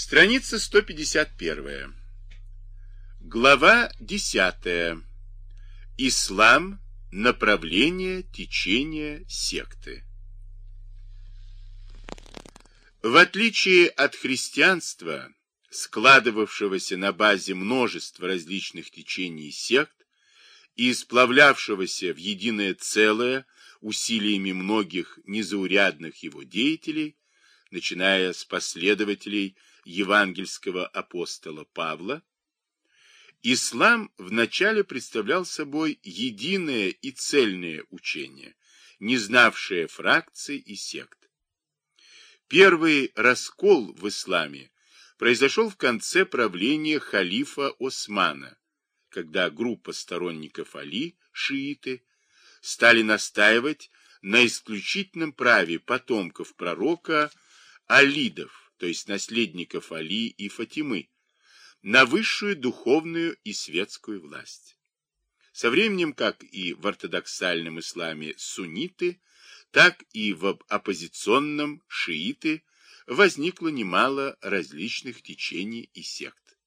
Страница 151. Глава 10. Ислам. Направление, течение, секты. В отличие от христианства, складывавшегося на базе множества различных течений и сект и сплавлявшегося в единое целое усилиями многих незаурядных его деятелей, начиная с последователей евангельского апостола Павла, ислам вначале представлял собой единое и цельное учение, не знавшее фракций и сект. Первый раскол в исламе произошел в конце правления халифа Османа, когда группа сторонников Али, шииты, стали настаивать на исключительном праве потомков пророка Алидов, то есть наследников Али и Фатимы, на высшую духовную и светскую власть. Со временем, как и в ортодоксальном исламе сунниты, так и в оппозиционном шииты возникло немало различных течений и сект.